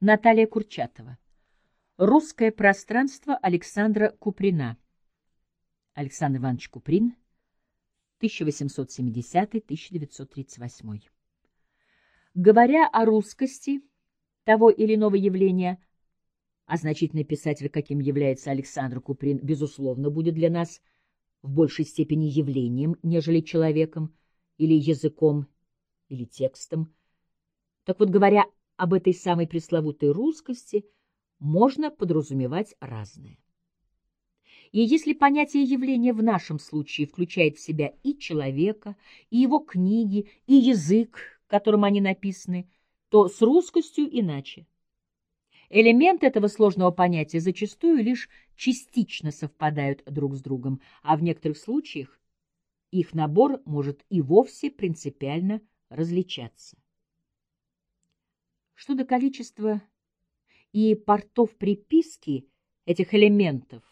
Наталья Курчатова. Русское пространство Александра Куприна. Александр Иванович Куприн, 1870-1938. Говоря о русскости того или иного явления, а значительный писатель, каким является Александр Куприн, безусловно, будет для нас в большей степени явлением, нежели человеком, или языком, или текстом. Так вот, говоря об этой самой пресловутой русскости, можно подразумевать разное. И если понятие явления в нашем случае включает в себя и человека, и его книги, и язык, которым они написаны, то с русскостью иначе. Элементы этого сложного понятия зачастую лишь частично совпадают друг с другом, а в некоторых случаях их набор может и вовсе принципиально различаться. Что до количества и портов приписки этих элементов,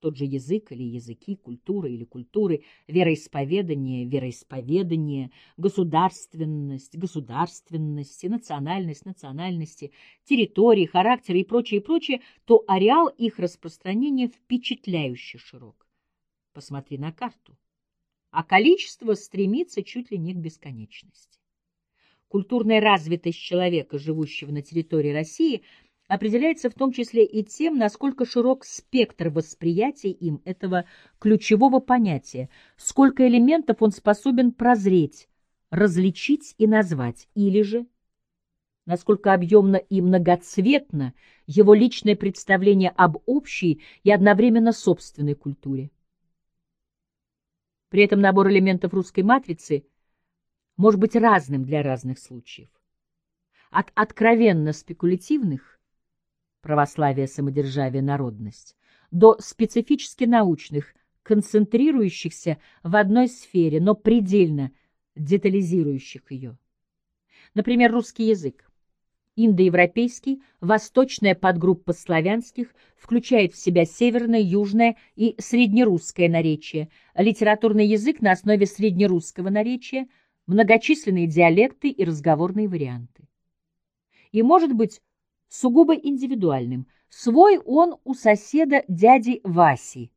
тот же язык или языки, культура или культуры, вероисповедание, вероисповедание, государственность, государственности, национальность, национальности, территории, характеры и прочее, и прочее, то ареал их распространения впечатляюще широк. Посмотри на карту. А количество стремится чуть ли не к бесконечности. Культурная развитость человека, живущего на территории России – определяется в том числе и тем, насколько широк спектр восприятия им этого ключевого понятия, сколько элементов он способен прозреть, различить и назвать, или же насколько объемно и многоцветно его личное представление об общей и одновременно собственной культуре. При этом набор элементов русской матрицы может быть разным для разных случаев. От откровенно спекулятивных православие, самодержавие, народность, до специфически научных, концентрирующихся в одной сфере, но предельно детализирующих ее. Например, русский язык. Индоевропейский, восточная подгруппа славянских включает в себя северное, южное и среднерусское наречие, литературный язык на основе среднерусского наречия, многочисленные диалекты и разговорные варианты. И может быть сугубо индивидуальным. Свой он у соседа дяди Васи.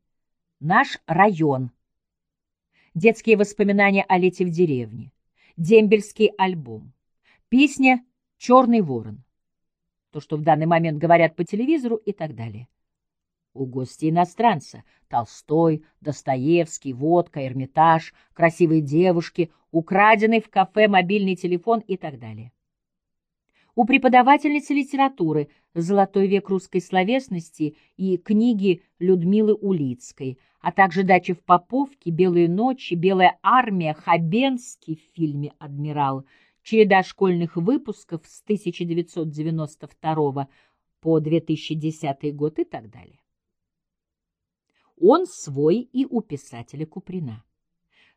Наш район. Детские воспоминания о лете в деревне. Дембельский альбом. Песня «Черный ворон». То, что в данный момент говорят по телевизору и так далее. У гостей иностранца Толстой, Достоевский, водка, Эрмитаж, красивые девушки, украденный в кафе мобильный телефон и так далее у преподавательницы литературы «Золотой век русской словесности» и книги Людмилы Улицкой, а также дача в Поповке, «Белые ночи», «Белая армия», Хабенский в фильме «Адмирал», череда школьных выпусков с 1992 по 2010 год и так далее. Он свой и у писателя Куприна.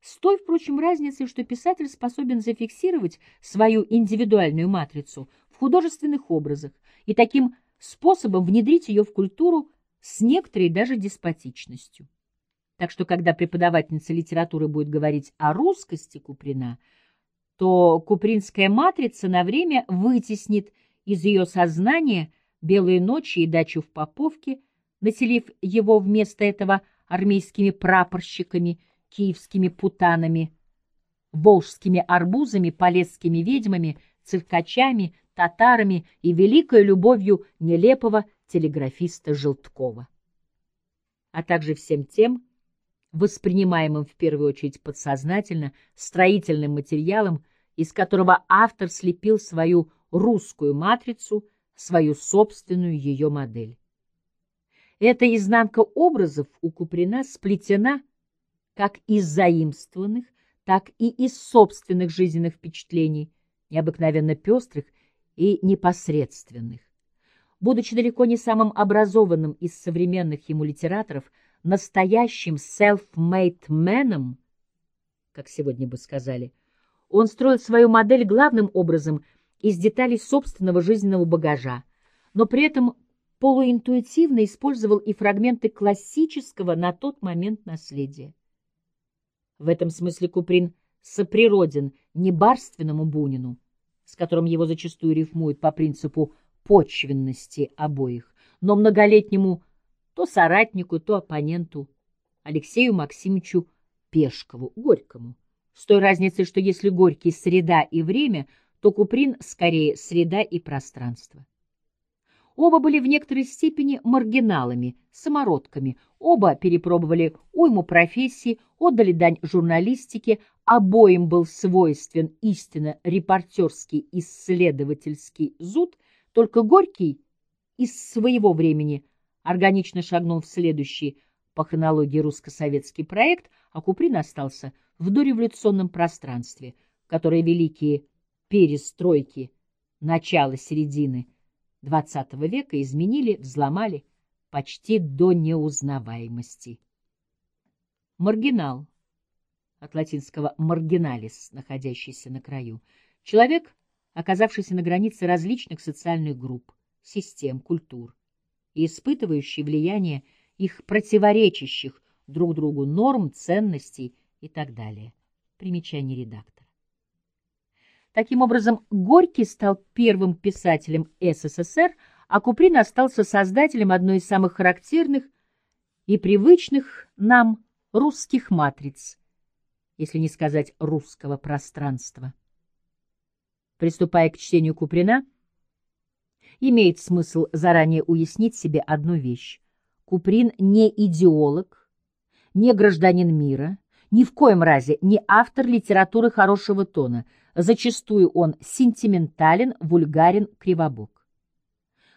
С той, впрочем, разницей, что писатель способен зафиксировать свою индивидуальную матрицу в художественных образах и таким способом внедрить ее в культуру с некоторой даже деспотичностью. Так что, когда преподавательница литературы будет говорить о русскости Куприна, то купринская матрица на время вытеснит из ее сознания белые ночи и дачу в Поповке, населив его вместо этого армейскими прапорщиками – киевскими путанами, волжскими арбузами, полесскими ведьмами, циркачами, татарами и великой любовью нелепого телеграфиста Желткова. А также всем тем, воспринимаемым в первую очередь подсознательно, строительным материалом, из которого автор слепил свою русскую матрицу, свою собственную ее модель. Эта изнанка образов у Куприна сплетена как из заимствованных, так и из собственных жизненных впечатлений, необыкновенно пестрых и непосредственных. Будучи далеко не самым образованным из современных ему литераторов, настоящим self-made man, как сегодня бы сказали, он строил свою модель главным образом из деталей собственного жизненного багажа, но при этом полуинтуитивно использовал и фрагменты классического на тот момент наследия. В этом смысле Куприн соприроден не барственному Бунину, с которым его зачастую рифмуют по принципу почвенности обоих, но многолетнему то соратнику, то оппоненту Алексею Максимовичу Пешкову, Горькому. С той разницей, что если Горький — среда и время, то Куприн скорее среда и пространство. Оба были в некоторой степени маргиналами, самородками, оба перепробовали уйму профессий, отдали дань журналистике, обоим был свойствен истинно репортерский исследовательский зуд, только Горький из своего времени органично шагнул в следующий по хронологии русско-советский проект, а Куприн остался в дореволюционном пространстве, которое великие перестройки начала-середины XX века изменили, взломали почти до неузнаваемости. Маргинал, от латинского marginalis, находящийся на краю, человек, оказавшийся на границе различных социальных групп, систем, культур и испытывающий влияние их противоречащих друг другу норм, ценностей и так далее. Примечание редактора. Таким образом, Горький стал первым писателем СССР, а Куприн остался создателем одной из самых характерных и привычных нам русских матриц, если не сказать русского пространства. Приступая к чтению Куприна, имеет смысл заранее уяснить себе одну вещь. Куприн не идеолог, не гражданин мира, ни в коем разе не автор литературы хорошего тона — Зачастую он сентиментален, вульгарен, кривобок.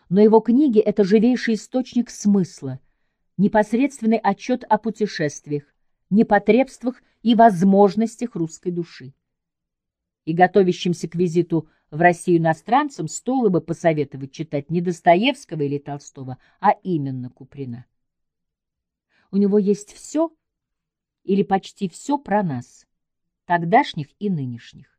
Но его книги — это живейший источник смысла, непосредственный отчет о путешествиях, непотребствах и возможностях русской души. И готовящимся к визиту в Россию иностранцам стоило бы посоветовать читать не Достоевского или Толстого, а именно Куприна. У него есть все или почти все про нас, тогдашних и нынешних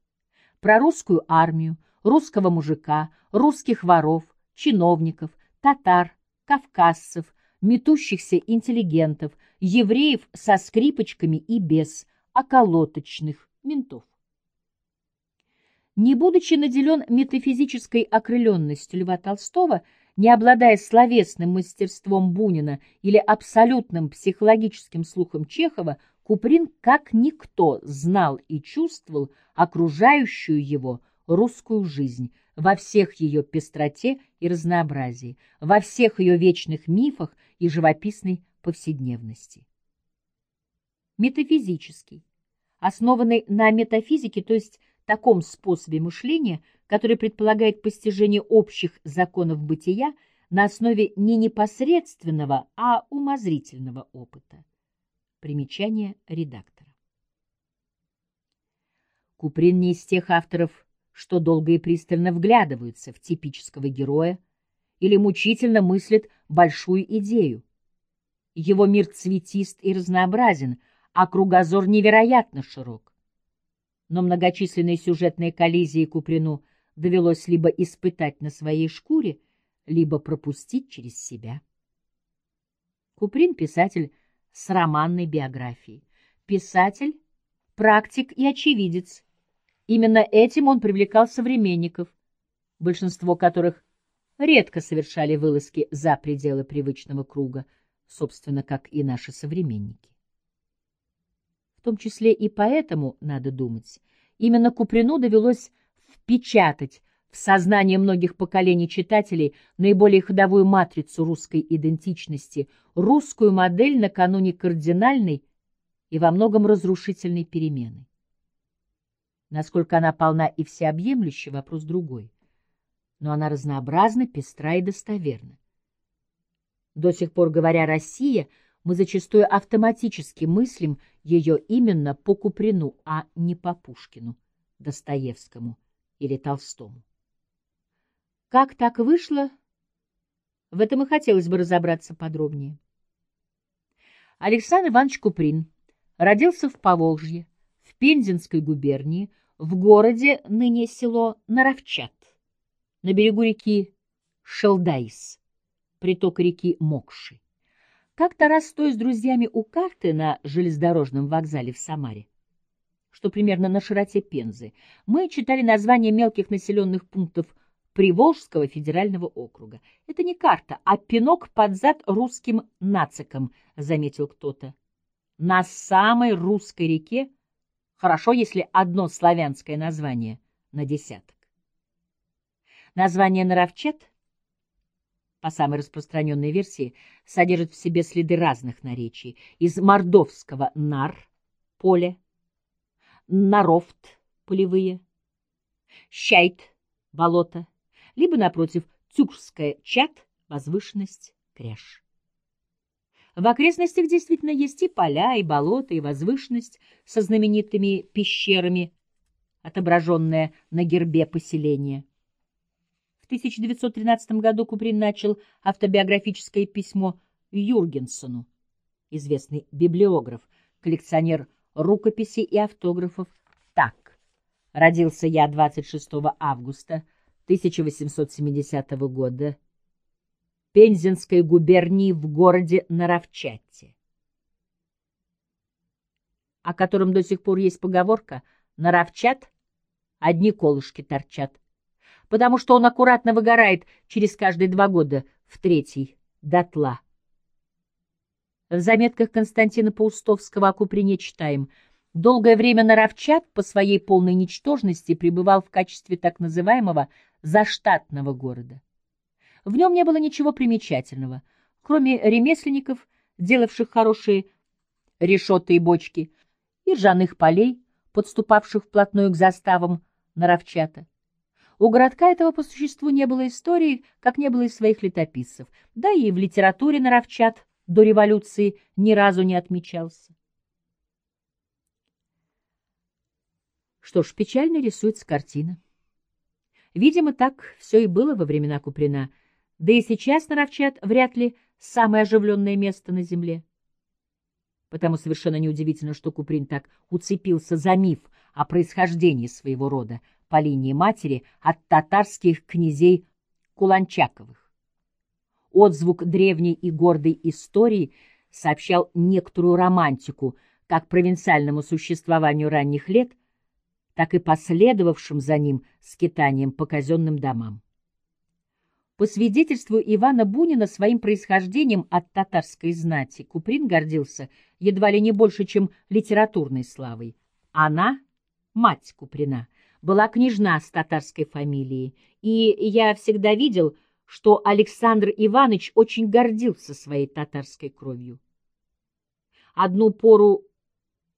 про русскую армию, русского мужика, русских воров, чиновников, татар, кавказцев, метущихся интеллигентов, евреев со скрипочками и без, околоточных ментов. Не будучи наделен метафизической окрыленностью Льва Толстого, не обладая словесным мастерством Бунина или абсолютным психологическим слухом Чехова, Куприн как никто знал и чувствовал окружающую его русскую жизнь во всех ее пестроте и разнообразии, во всех ее вечных мифах и живописной повседневности. Метафизический, основанный на метафизике, то есть таком способе мышления, который предполагает постижение общих законов бытия на основе не непосредственного, а умозрительного опыта. Примечание редактора. Куприн не из тех авторов, что долго и пристально вглядываются в типического героя или мучительно мыслят большую идею. Его мир цветист и разнообразен, а кругозор невероятно широк. Но многочисленные сюжетные коллизии Куприну довелось либо испытать на своей шкуре, либо пропустить через себя. Куприн — писатель с романной биографией. Писатель, практик и очевидец. Именно этим он привлекал современников, большинство которых редко совершали вылазки за пределы привычного круга, собственно, как и наши современники. В том числе и поэтому, надо думать, именно Куприну довелось впечатать в сознание многих поколений читателей наиболее ходовую матрицу русской идентичности, русскую модель накануне кардинальной и во многом разрушительной перемены. Насколько она полна и всеобъемлюща, вопрос другой. Но она разнообразна, пестра и достоверна. До сих пор, говоря «Россия», мы зачастую автоматически мыслим ее именно по Куприну, а не по Пушкину, Достоевскому или Толстому. Как так вышло? В этом и хотелось бы разобраться подробнее. Александр Иванович Куприн родился в Поволжье, в Пензенской губернии, в городе, ныне село Наровчат, на берегу реки Шелдаис, приток реки Мокши. Как-то раз, стоя с друзьями у карты на железнодорожном вокзале в Самаре, что примерно на широте Пензы, мы читали названия мелких населенных пунктов Приволжского федерального округа. Это не карта, а пинок под зад русским нацикам, заметил кто-то. На самой русской реке хорошо, если одно славянское название на десяток. Название Наровчат, по самой распространенной версии, содержит в себе следы разных наречий. Из мордовского «нар» — поле, «нарофт» — полевые, «щайт» — болото, либо, напротив, тюркская чат, возвышенность, кряж. В окрестностях действительно есть и поля, и болота, и возвышенность со знаменитыми пещерами, отображенная на гербе поселения. В 1913 году Куприн начал автобиографическое письмо Юргенсону, известный библиограф, коллекционер рукописей и автографов, так. Родился я 26 августа 1870 года Пензенской губернии в городе Наровчате, о котором до сих пор есть поговорка «Наровчат одни колышки торчат», потому что он аккуратно выгорает через каждые два года в третий дотла. В заметках Константина Паустовского о Куприне читаем – Долгое время Наровчат по своей полной ничтожности пребывал в качестве так называемого заштатного города. В нем не было ничего примечательного, кроме ремесленников, делавших хорошие решеты и бочки, и ржаных полей, подступавших вплотную к заставам Наровчата. У городка этого по существу не было истории, как не было и своих летописцев, да и в литературе Наровчат до революции ни разу не отмечался. Что ж, печально рисуется картина. Видимо, так все и было во времена Куприна, да и сейчас Наровчат вряд ли самое оживленное место на земле. Потому совершенно неудивительно, что Куприн так уцепился за миф о происхождении своего рода по линии матери от татарских князей Куланчаковых. Отзвук древней и гордой истории сообщал некоторую романтику как провинциальному существованию ранних лет, так и последовавшим за ним скитанием по казенным домам. По свидетельству Ивана Бунина своим происхождением от татарской знати Куприн гордился едва ли не больше, чем литературной славой. Она, мать Куприна, была княжна с татарской фамилией, и я всегда видел, что Александр Иванович очень гордился своей татарской кровью. Одну пору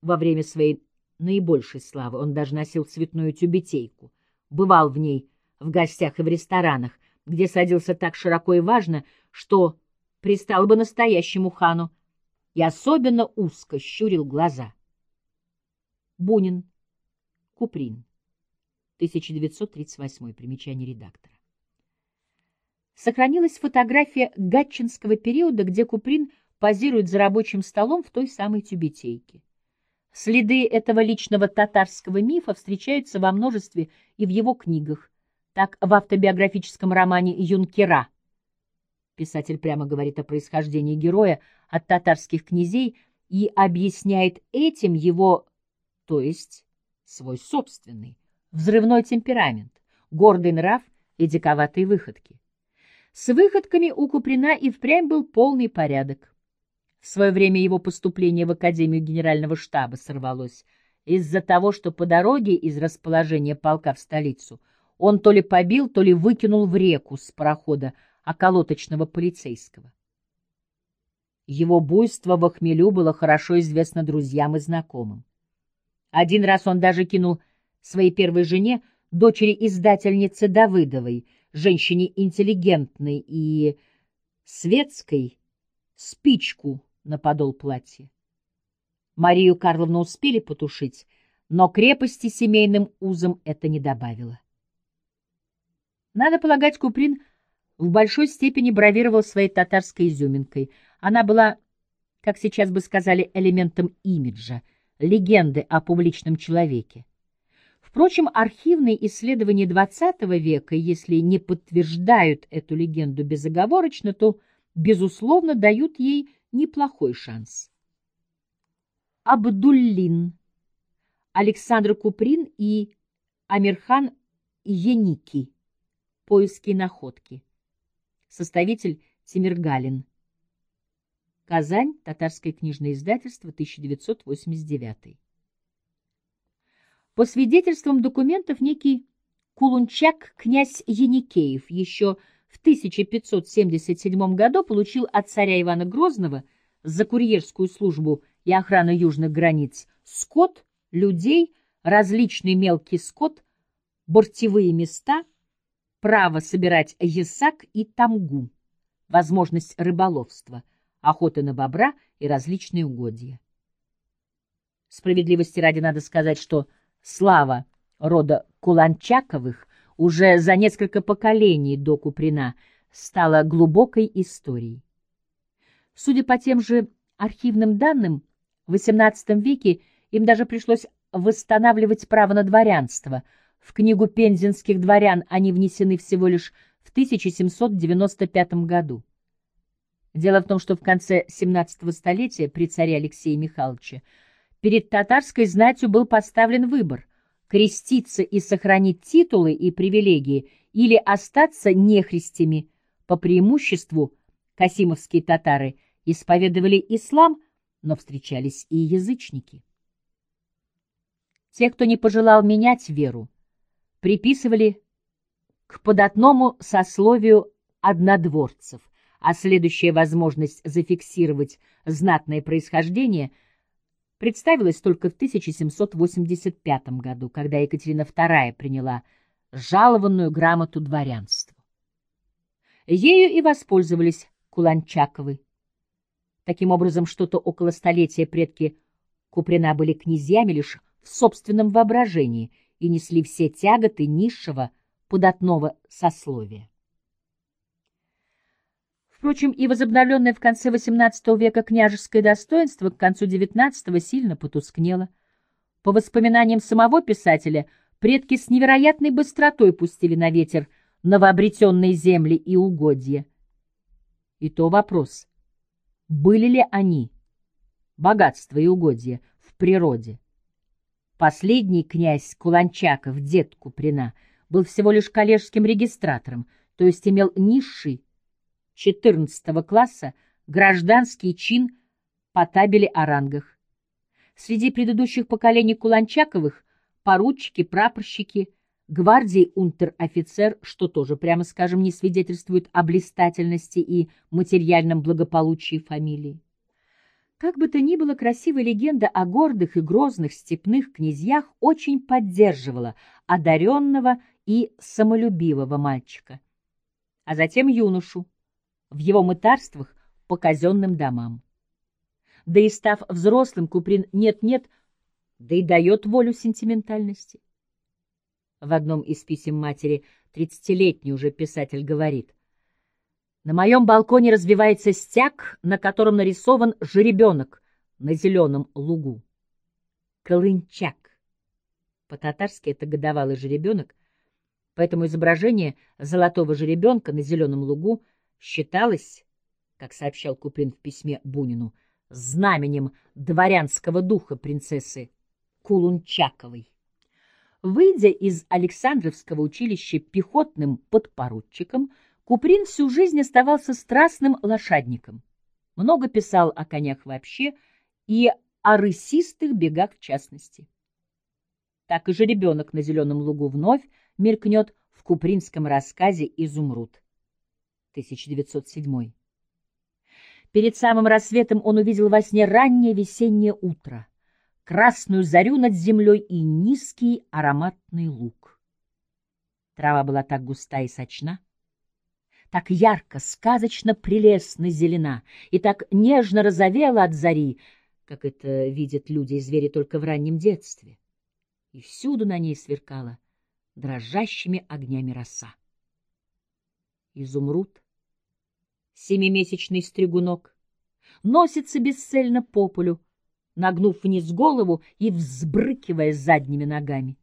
во время своей наибольшей славы. Он даже носил цветную тюбетейку, бывал в ней в гостях и в ресторанах, где садился так широко и важно, что пристал бы настоящему хану, и особенно узко щурил глаза. Бунин. Куприн. 1938. Примечание редактора. Сохранилась фотография гатчинского периода, где Куприн позирует за рабочим столом в той самой тюбетейке. Следы этого личного татарского мифа встречаются во множестве и в его книгах. Так в автобиографическом романе «Юнкера» писатель прямо говорит о происхождении героя от татарских князей и объясняет этим его, то есть свой собственный, взрывной темперамент, гордый нрав и диковатые выходки. С выходками у Куприна и впрямь был полный порядок. В свое время его поступление в Академию Генерального штаба сорвалось из-за того, что по дороге из расположения полка в столицу он то ли побил, то ли выкинул в реку с парохода околоточного полицейского. Его буйство в охмелю было хорошо известно друзьям и знакомым. Один раз он даже кинул своей первой жене, дочери издательницы Давыдовой, женщине интеллигентной и светской, спичку на подол платья. Марию Карловну успели потушить, но крепости семейным узам это не добавило. Надо полагать, Куприн в большой степени бравировал своей татарской изюминкой. Она была, как сейчас бы сказали, элементом имиджа, легенды о публичном человеке. Впрочем, архивные исследования XX века, если не подтверждают эту легенду безоговорочно, то, безусловно, дают ей неплохой шанс. Абдуллин, Александр Куприн и Амирхан Яники. Поиски и находки. Составитель Тимиргалин. Казань. Татарское книжное издательство. 1989. По свидетельствам документов, некий Кулунчак князь Яникеев еще в 1577 году получил от царя Ивана Грозного за курьерскую службу и охрану южных границ скот, людей, различный мелкий скот, бортевые места, право собирать ясак и тамгу, возможность рыболовства, охоты на бобра и различные угодья. Справедливости ради надо сказать, что слава рода Куланчаковых уже за несколько поколений до Куприна стала глубокой историей. Судя по тем же архивным данным, в XVIII веке им даже пришлось восстанавливать право на дворянство. В книгу пензенских дворян они внесены всего лишь в 1795 году. Дело в том, что в конце XVII столетия при царе Алексее Михайловиче перед татарской знатью был поставлен выбор – креститься и сохранить титулы и привилегии или остаться нехристями. По преимуществу касимовские татары исповедовали ислам, но встречались и язычники. Те, кто не пожелал менять веру, приписывали к податному сословию однодворцев, а следующая возможность зафиксировать знатное происхождение представилась только в 1785 году, когда Екатерина II приняла жалованную грамоту дворянству. Ею и воспользовались Куланчаковы. Таким образом, что-то около столетия предки Куприна были князьями лишь в собственном воображении и несли все тяготы низшего податного сословия. Впрочем, и возобновленное в конце XVIII века княжеское достоинство к концу XIX сильно потускнело. По воспоминаниям самого писателя, предки с невероятной быстротой пустили на ветер новообретенные земли и угодья. И то вопрос, были ли они, богатство и угодья, в природе? Последний князь Куланчаков, дед Куприна, был всего лишь коллежским регистратором, то есть имел низший 14 класса гражданский чин по табели о рангах. Среди предыдущих поколений Куланчаковых поручики, прапорщики, гвардии унтер-офицер, что тоже, прямо скажем, не свидетельствует о блистательности и материальном благополучии фамилии. Как бы то ни было, красивая легенда о гордых и грозных степных князьях очень поддерживала одаренного и самолюбивого мальчика, а затем юношу в его мытарствах по казенным домам. Да и став взрослым, Куприн нет-нет, да и дает волю сентиментальности. В одном из писем матери тридцатилетний уже писатель говорит — на моем балконе развивается стяг, на котором нарисован жеребенок на зеленом лугу. Колынчак. По-татарски это годовалый жеребенок, поэтому изображение золотого жеребенка на зеленом лугу считалось, как сообщал Куприн в письме Бунину, знаменем дворянского духа принцессы Кулунчаковой. Выйдя из Александровского училища пехотным подпоручиком, Куприн всю жизнь оставался страстным лошадником. Много писал о конях вообще и о рысистых бегах в частности. Так и же ребенок на зеленом лугу вновь мелькнет в купринском рассказе «Изумруд» 1907. Перед самым рассветом он увидел во сне раннее весеннее утро, красную зарю над землей и низкий ароматный луг. Трава была так густа и сочна, так ярко, сказочно прелестно зелена и так нежно розовела от зари, как это видят люди и звери только в раннем детстве. И всюду на ней сверкала дрожащими огнями роса. Изумруд, семимесячный стригунок, носится бесцельно по полю, нагнув вниз голову и взбрыкивая задними ногами.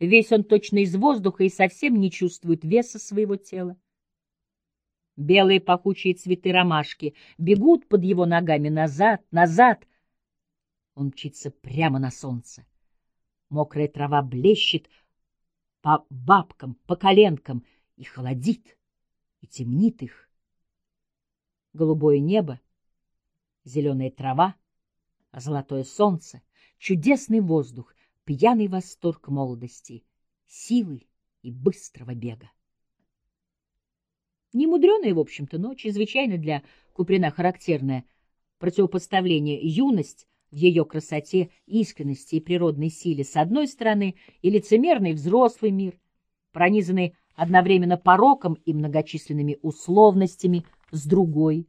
Весь он точно из воздуха и совсем не чувствует веса своего тела. Белые пахучие цветы ромашки бегут под его ногами назад, назад. Он мчится прямо на солнце. Мокрая трава блещет по бабкам, по коленкам, и холодит, и темнит их. Голубое небо, зеленая трава, золотое солнце, чудесный воздух, пьяный восторг молодости, силы и быстрого бега. Немудреная, в общем-то, но чрезвычайно для Куприна характерное противопоставление юность в ее красоте, искренности и природной силе с одной стороны и лицемерный взрослый мир, пронизанный одновременно пороком и многочисленными условностями с другой.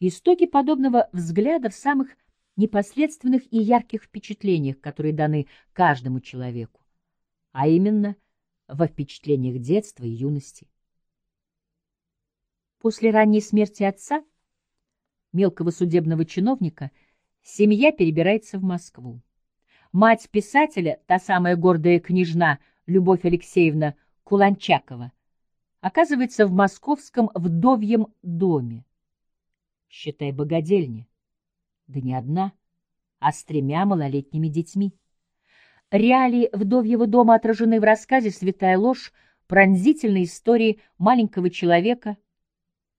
Истоки подобного взгляда в самых непосредственных и ярких впечатлениях, которые даны каждому человеку, а именно во впечатлениях детства и юности. После ранней смерти отца, мелкого судебного чиновника, семья перебирается в Москву. Мать писателя, та самая гордая княжна Любовь Алексеевна Куланчакова, оказывается в московском вдовьем доме. Считай богадельня. Да не одна, а с тремя малолетними детьми. Реалии вдовьего дома отражены в рассказе «Святая ложь» пронзительной истории маленького человека –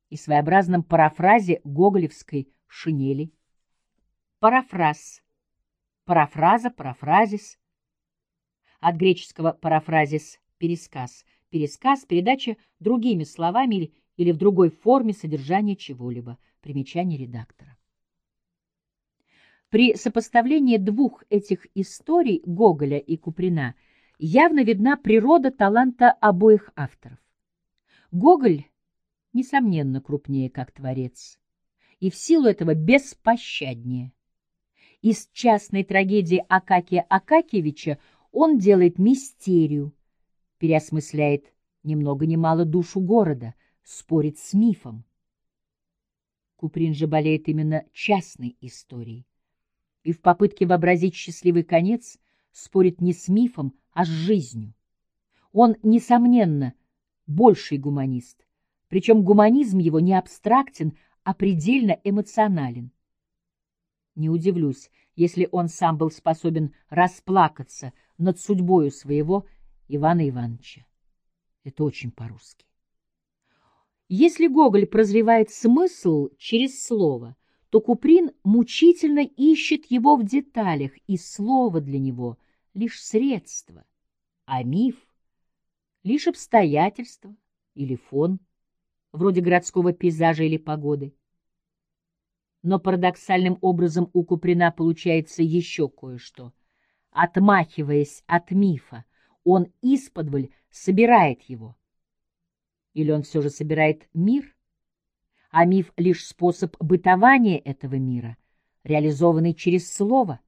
и своеобразном парафразе гоголевской шинели. Парафраз. Парафраза, парафразис. От греческого парафразис – пересказ. Пересказ – передача другими словами или, или в другой форме содержания чего-либо. Примечание редактора. При сопоставлении двух этих историй Гоголя и Куприна явно видна природа таланта обоих авторов. Гоголь несомненно, крупнее как творец, и в силу этого беспощаднее. Из частной трагедии Акакия Акакевича он делает мистерию, переосмысляет ни много ни мало душу города, спорит с мифом. Куприн же болеет именно частной историей. И в попытке вообразить счастливый конец спорит не с мифом, а с жизнью. Он, несомненно, больший гуманист, причем гуманизм его не абстрактен, а предельно эмоционален. Не удивлюсь, если он сам был способен расплакаться над судьбою своего Ивана Ивановича. Это очень по-русски. Если Гоголь прозревает смысл через слово, то Куприн мучительно ищет его в деталях, и слово для него — лишь средство, а миф — лишь обстоятельство или фон вроде городского пейзажа или погоды. Но парадоксальным образом у Куприна получается еще кое-что. Отмахиваясь от мифа, он исподволь собирает его. Или он все же собирает мир? А миф — лишь способ бытования этого мира, реализованный через слово —